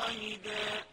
واحدا